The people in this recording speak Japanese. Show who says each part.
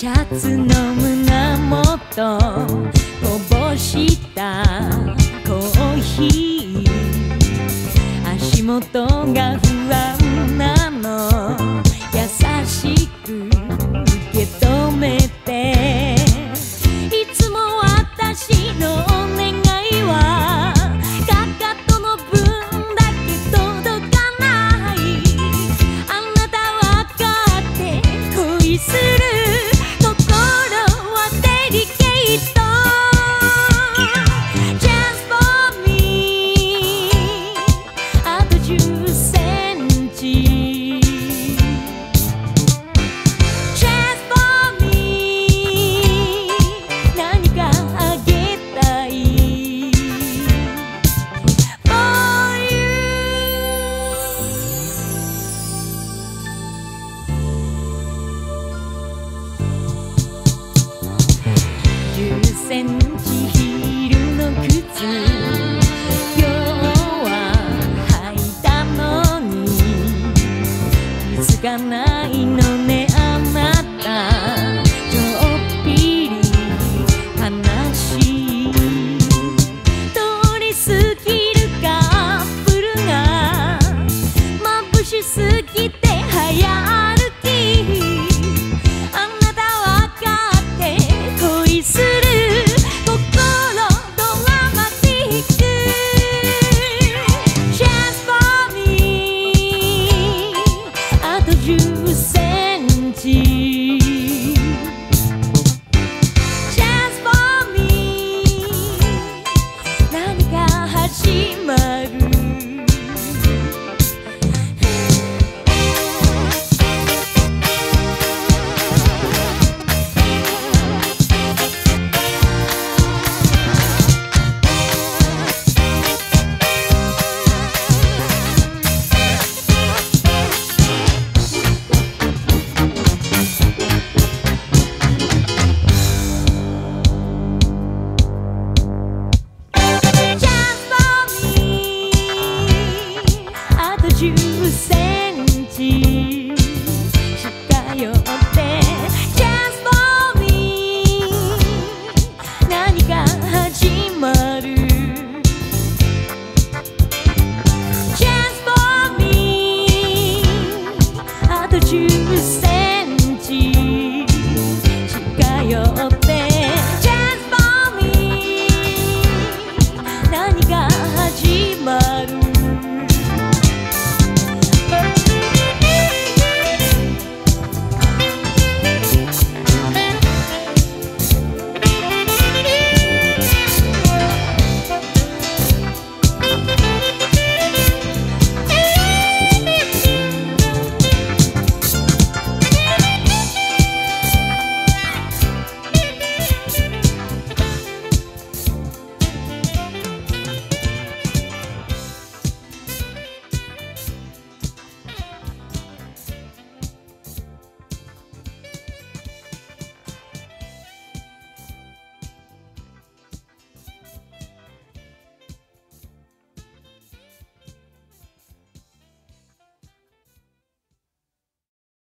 Speaker 1: シャツの胸元きょうははいたのに。気づかないのねあなた。ちょっぴりはなしとおりすぎるカップルがまぶしすぎてはやい心 you say.